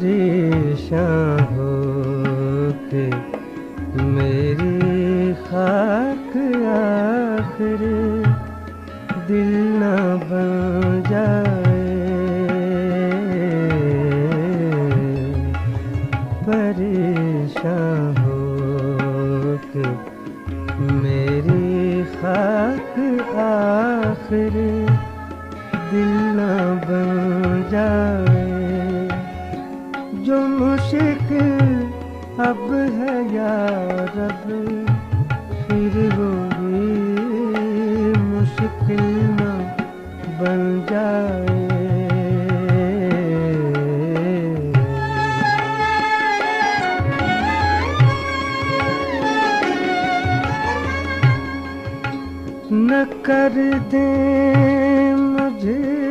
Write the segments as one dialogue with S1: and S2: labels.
S1: پریشاں ہو کے میری خاک آخر دل نہ بن جائے۔ پریشاں ہو کے میری خاک آخر دل نہ بن جائے۔ جو مشکل اب ہے یا رب، پھر وہی مشکل نہ بن جائے۔ نہ کر دے مجھے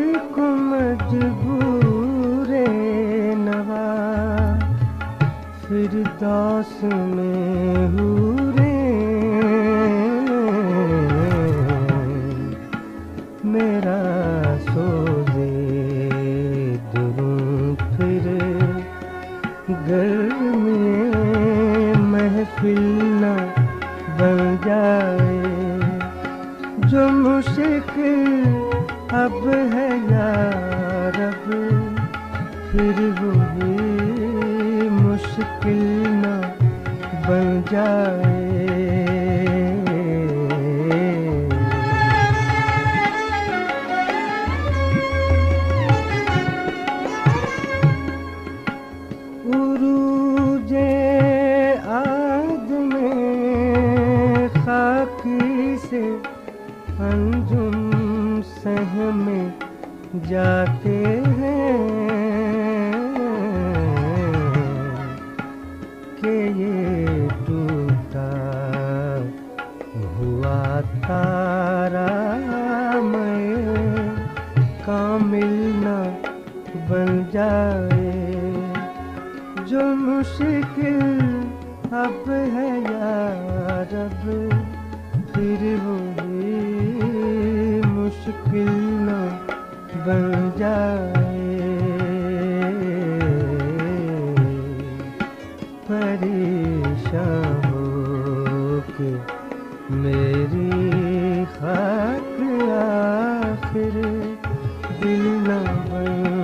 S1: پھر داس میں ہورے میرا سوزے دروں پھر۔ گھر میں محفل نہ بن جائے۔ جو مشکل اب ہے یا رب، پھر وہی مشکل نہ بن جائے۔ عروج آدم خاکی سے انجم سہ میں جاتے ہوا تارا میں کامل نہ بن جائے جو مشکل اب ہے یا رب پھر وہی مشکل نہ بن جائے میری خاک آخر دل نہ بن